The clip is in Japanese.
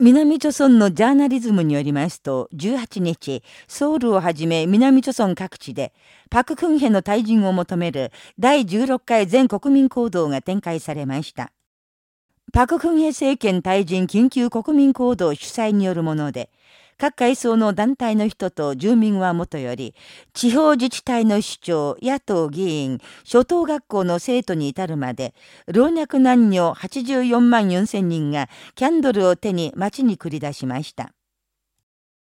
南朝村のジャーナリズムによりますと、18日、ソウルをはじめ南朝村各地で、パククンヘの退陣を求める第16回全国民行動が展開されました。パククンヘ政権退陣緊急国民行動主催によるもので、各階層の団体の人と住民はもとより、地方自治体の市長、野党議員、初等学校の生徒に至るまで、老若男女84万4千人がキャンドルを手に街に繰り出しました。